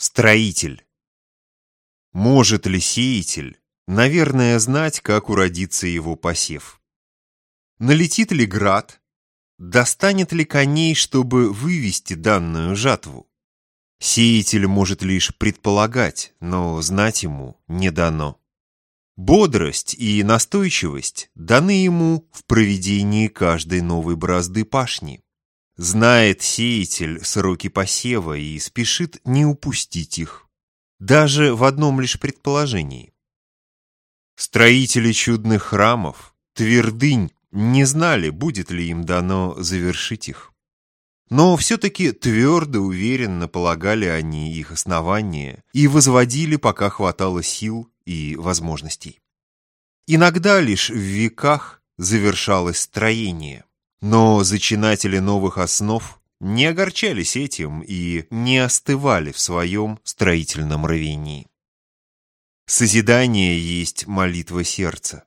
Строитель. Может ли сеятель, наверное, знать, как уродится его посев? Налетит ли град? Достанет ли коней, чтобы вывести данную жатву? Сеятель может лишь предполагать, но знать ему не дано. Бодрость и настойчивость даны ему в проведении каждой новой бразды пашни. Знает сеятель сроки посева и спешит не упустить их. Даже в одном лишь предположении. Строители чудных храмов, твердынь, не знали, будет ли им дано завершить их. Но все-таки твердо, уверенно полагали они их основания и возводили, пока хватало сил и возможностей. Иногда лишь в веках завершалось строение. Но зачинатели новых основ не огорчались этим и не остывали в своем строительном рвении. Созидание есть молитва сердца.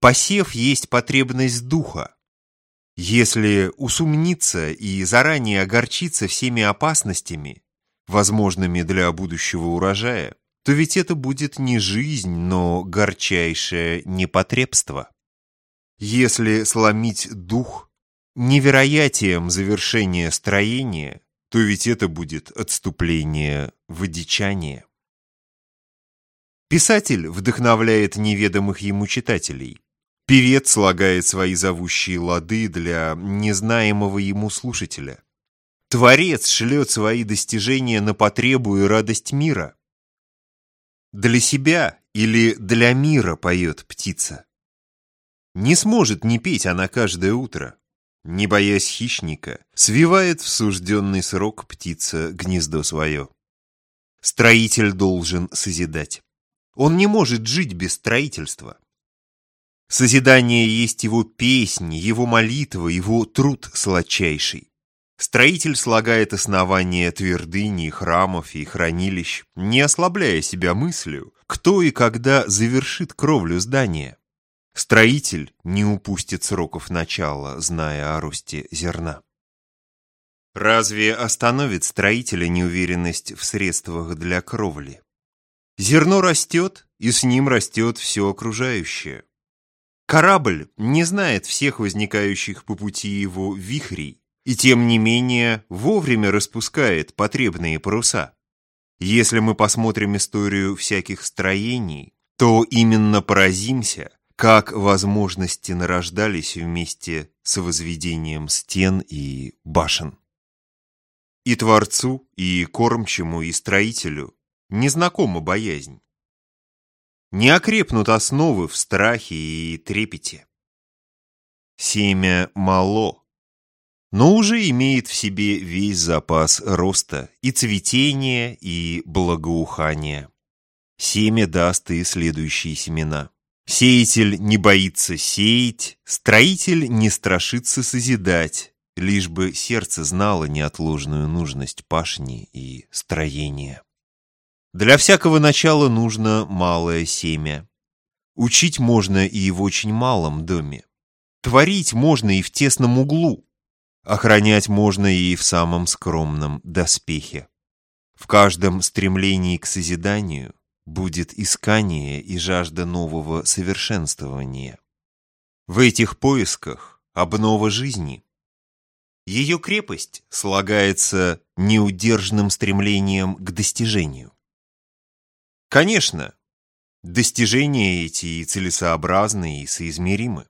Посев есть потребность духа. Если усумниться и заранее огорчиться всеми опасностями, возможными для будущего урожая, то ведь это будет не жизнь, но горчайшее непотребство. Если сломить дух невероятием завершения строения, то ведь это будет отступление в одичание. Писатель вдохновляет неведомых ему читателей. Певец слагает свои зовущие лады для незнаемого ему слушателя. Творец шлет свои достижения на потребу и радость мира. Для себя или для мира поет птица. Не сможет не петь она каждое утро. Не боясь хищника, свивает в сужденный срок птица гнездо свое. Строитель должен созидать. Он не может жить без строительства. Созидание есть его песни, его молитва, его труд сладчайший. Строитель слагает основания твердыни, храмов и хранилищ, не ослабляя себя мыслью, кто и когда завершит кровлю здания. Строитель не упустит сроков начала, зная о росте зерна. Разве остановит строителя неуверенность в средствах для кровли? Зерно растет, и с ним растет все окружающее. Корабль не знает всех возникающих по пути его вихрей, и тем не менее вовремя распускает потребные паруса. Если мы посмотрим историю всяких строений, то именно поразимся, как возможности нарождались вместе с возведением стен и башен. И Творцу, и кормчему, и строителю незнакома боязнь. Не окрепнут основы в страхе и трепете. Семя мало, но уже имеет в себе весь запас роста и цветения, и благоухания. Семя даст и следующие семена. Сеятель не боится сеять, строитель не страшится созидать, лишь бы сердце знало неотложную нужность пашни и строения. Для всякого начала нужно малое семя. Учить можно и в очень малом доме. Творить можно и в тесном углу. Охранять можно и в самом скромном доспехе. В каждом стремлении к созиданию будет искание и жажда нового совершенствования. В этих поисках обнова жизни. Ее крепость слагается неудержным стремлением к достижению. Конечно, достижения эти целесообразны и соизмеримы.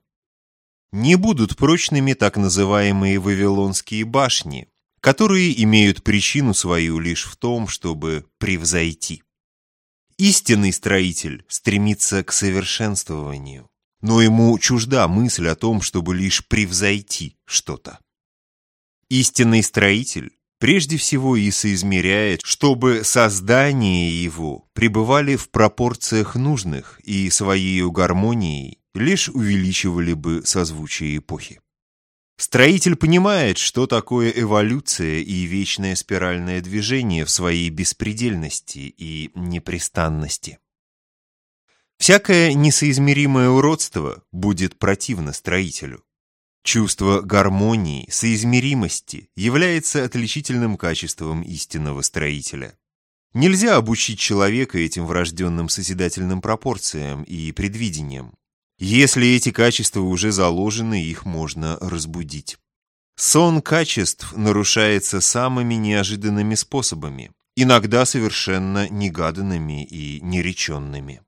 Не будут прочными так называемые вавилонские башни, которые имеют причину свою лишь в том, чтобы превзойти. Истинный строитель стремится к совершенствованию, но ему чужда мысль о том, чтобы лишь превзойти что-то. Истинный строитель прежде всего и соизмеряет, чтобы создания его пребывали в пропорциях нужных и своей гармонией лишь увеличивали бы созвучие эпохи. Строитель понимает, что такое эволюция и вечное спиральное движение в своей беспредельности и непрестанности. Всякое несоизмеримое уродство будет противно строителю. Чувство гармонии, соизмеримости является отличительным качеством истинного строителя. Нельзя обучить человека этим врожденным созидательным пропорциям и предвидениям. Если эти качества уже заложены, их можно разбудить. Сон качеств нарушается самыми неожиданными способами, иногда совершенно негаданными и нереченными.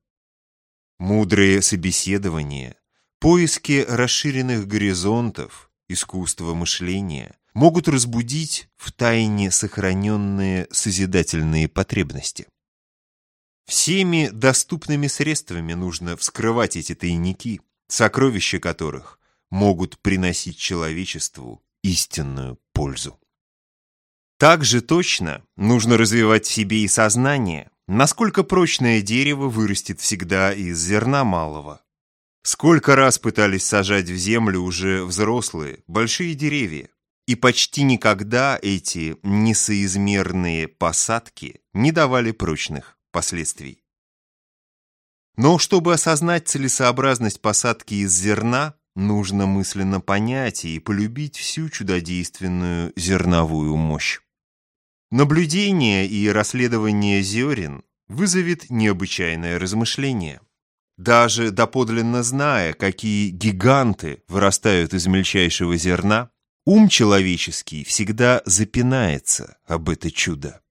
Мудрые собеседования, поиски расширенных горизонтов, искусство мышления могут разбудить в тайне сохраненные созидательные потребности. Всеми доступными средствами нужно вскрывать эти тайники, сокровища которых могут приносить человечеству истинную пользу. Также точно нужно развивать в себе и сознание, насколько прочное дерево вырастет всегда из зерна малого. Сколько раз пытались сажать в землю уже взрослые, большие деревья, и почти никогда эти несоизмерные посадки не давали прочных последствий. Но чтобы осознать целесообразность посадки из зерна, нужно мысленно понять и полюбить всю чудодейственную зерновую мощь. Наблюдение и расследование зерен вызовет необычайное размышление. Даже доподлинно зная, какие гиганты вырастают из мельчайшего зерна, ум человеческий всегда запинается об это чудо.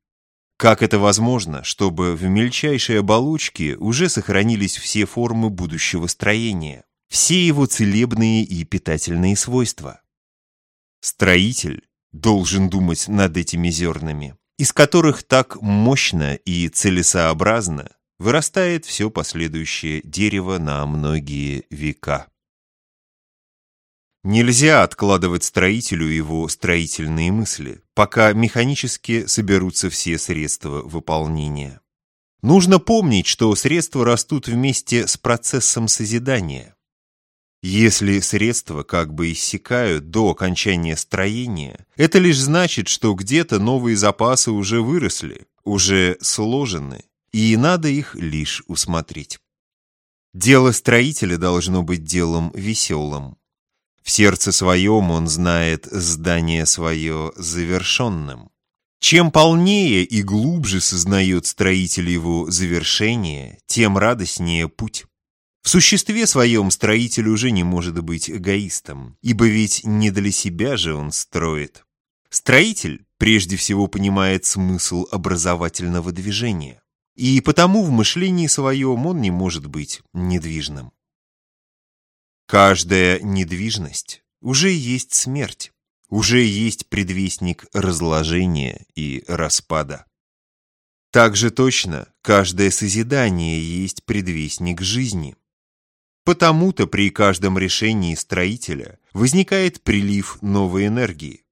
Как это возможно, чтобы в мельчайшей оболочке уже сохранились все формы будущего строения, все его целебные и питательные свойства? Строитель должен думать над этими зернами, из которых так мощно и целесообразно вырастает все последующее дерево на многие века. Нельзя откладывать строителю его строительные мысли, пока механически соберутся все средства выполнения. Нужно помнить, что средства растут вместе с процессом созидания. Если средства как бы иссякают до окончания строения, это лишь значит, что где-то новые запасы уже выросли, уже сложены, и надо их лишь усмотреть. Дело строителя должно быть делом веселым, в сердце своем он знает здание свое завершенным. Чем полнее и глубже сознает строитель его завершение, тем радостнее путь. В существе своем строитель уже не может быть эгоистом, ибо ведь не для себя же он строит. Строитель прежде всего понимает смысл образовательного движения, и потому в мышлении своем он не может быть недвижным. Каждая недвижность уже есть смерть, уже есть предвестник разложения и распада. Так же точно каждое созидание есть предвестник жизни. Потому-то при каждом решении строителя возникает прилив новой энергии.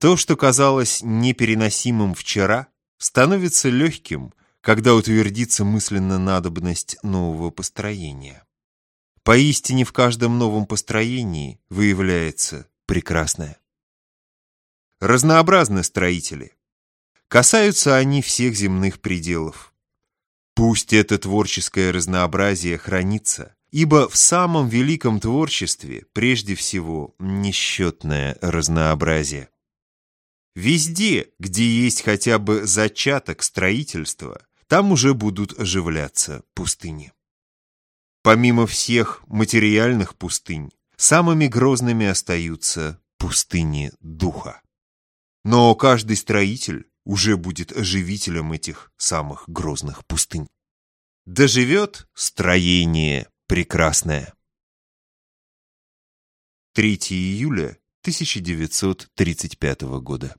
То, что казалось непереносимым вчера, становится легким, когда утвердится мысленно надобность нового построения. Поистине в каждом новом построении выявляется прекрасное. Разнообразны строители. Касаются они всех земных пределов. Пусть это творческое разнообразие хранится, ибо в самом великом творчестве прежде всего несчетное разнообразие. Везде, где есть хотя бы зачаток строительства, там уже будут оживляться пустыни. Помимо всех материальных пустынь, самыми грозными остаются пустыни духа. Но каждый строитель уже будет оживителем этих самых грозных пустынь. Доживет строение прекрасное. 3 июля 1935 года.